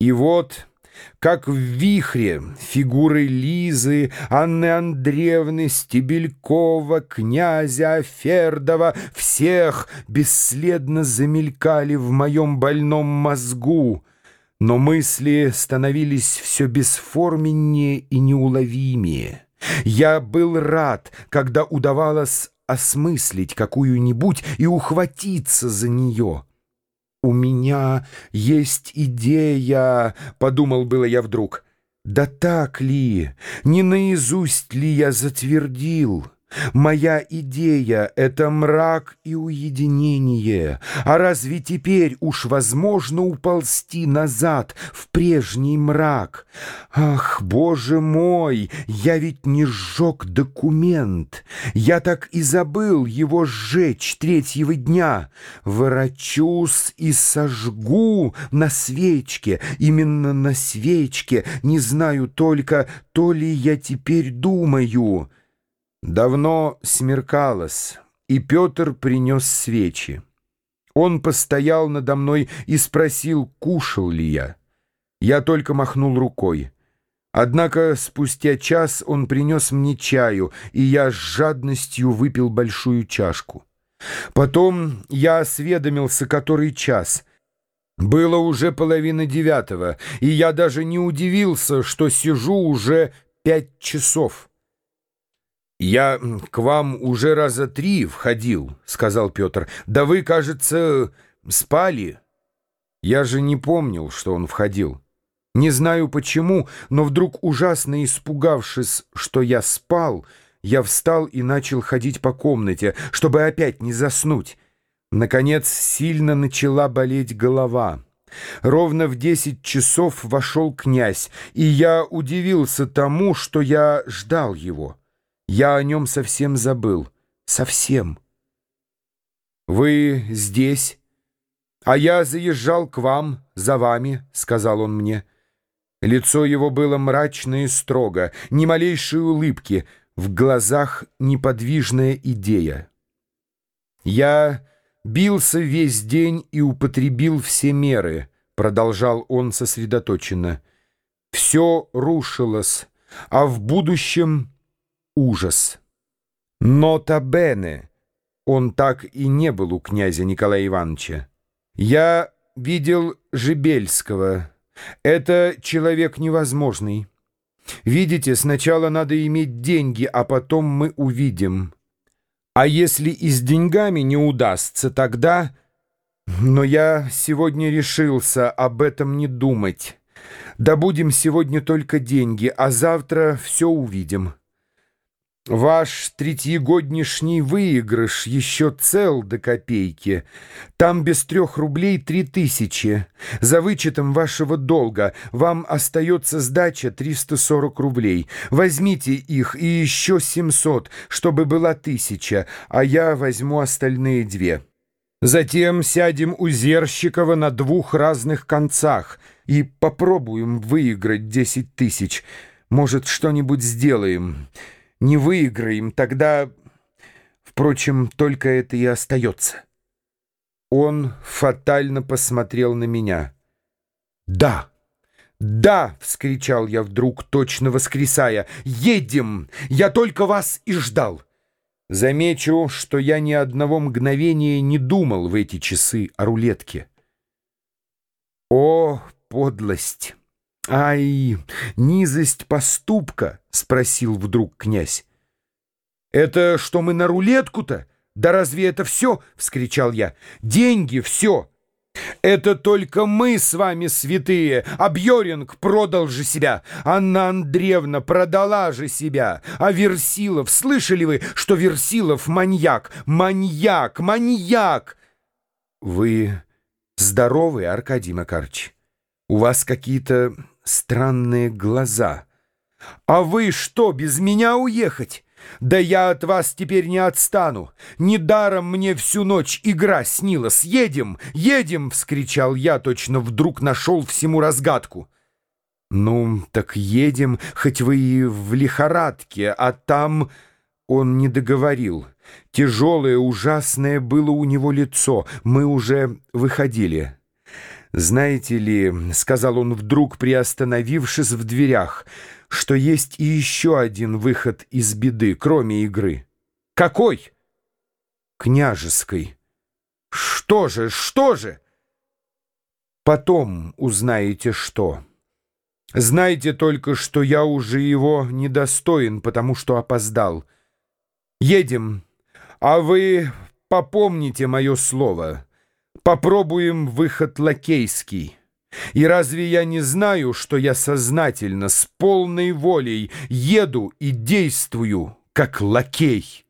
И вот... Как в вихре фигуры Лизы, Анны Андреевны, Стебелькова, князя Фердова всех бесследно замелькали в моем больном мозгу, но мысли становились все бесформеннее и неуловимее. Я был рад, когда удавалось осмыслить какую-нибудь и ухватиться за нее. «У меня есть идея», — подумал было я вдруг. «Да так ли? Не наизусть ли я затвердил?» Моя идея — это мрак и уединение. А разве теперь уж возможно уползти назад в прежний мрак? Ах, боже мой, я ведь не сжег документ. Я так и забыл его сжечь третьего дня. Ворочусь и сожгу на свечке, именно на свечке. Не знаю только, то ли я теперь думаю... Давно смеркалось, и Петр принес свечи. Он постоял надо мной и спросил, кушал ли я. Я только махнул рукой. Однако спустя час он принес мне чаю, и я с жадностью выпил большую чашку. Потом я осведомился, который час. Было уже половина девятого, и я даже не удивился, что сижу уже пять часов. «Я к вам уже раза три входил», — сказал Петр. «Да вы, кажется, спали». Я же не помнил, что он входил. Не знаю почему, но вдруг, ужасно испугавшись, что я спал, я встал и начал ходить по комнате, чтобы опять не заснуть. Наконец, сильно начала болеть голова. Ровно в десять часов вошел князь, и я удивился тому, что я ждал его. Я о нем совсем забыл. Совсем. «Вы здесь, а я заезжал к вам, за вами», — сказал он мне. Лицо его было мрачно и строго, ни малейшей улыбки, в глазах неподвижная идея. «Я бился весь день и употребил все меры», — продолжал он сосредоточенно. «Все рушилось, а в будущем ужас. Нота Бене, он так и не был у князя Николая Ивановича. Я видел Жебельского. Это человек невозможный. Видите, сначала надо иметь деньги, а потом мы увидим. А если и с деньгами не удастся, тогда... Но я сегодня решился об этом не думать. Добудем сегодня только деньги, а завтра все увидим». Ваш третьегоднишний выигрыш еще цел до копейки. Там без трех рублей три тысячи. За вычетом вашего долга вам остается сдача 340 рублей. Возьмите их и еще 700, чтобы была тысяча, а я возьму остальные две. Затем сядем у Зерщикова на двух разных концах и попробуем выиграть 10 тысяч. Может, что-нибудь сделаем» не выиграем, тогда... Впрочем, только это и остается. Он фатально посмотрел на меня. «Да! Да!» — вскричал я вдруг, точно воскресая. «Едем! Я только вас и ждал!» Замечу, что я ни одного мгновения не думал в эти часы о рулетке. О, подлость! «Ай, низость поступка!» — спросил вдруг князь. «Это что мы на рулетку-то? Да разве это все?» — вскричал я. «Деньги — все!» «Это только мы с вами святые, а Бьеринг продал же себя, Анна Андреевна продала же себя, а Версилов, слышали вы, что Версилов маньяк, маньяк, маньяк?» «Вы здоровы, Аркадий Макарович? У вас какие-то странные глаза. «А вы что, без меня уехать? Да я от вас теперь не отстану. Недаром мне всю ночь игра снилась. Едем, едем!» — вскричал я, точно вдруг нашел всему разгадку. «Ну, так едем, хоть вы и в лихорадке, а там...» Он не договорил. Тяжелое, ужасное было у него лицо. Мы уже выходили. «Знаете ли, — сказал он вдруг, приостановившись в дверях, — что есть и еще один выход из беды, кроме игры». «Какой?» «Княжеской». «Что же, что же?» «Потом узнаете, что». Знайте только, что я уже его недостоин, потому что опоздал. Едем, а вы попомните мое слово». Попробуем выход лакейский. И разве я не знаю, что я сознательно, с полной волей еду и действую, как лакей?»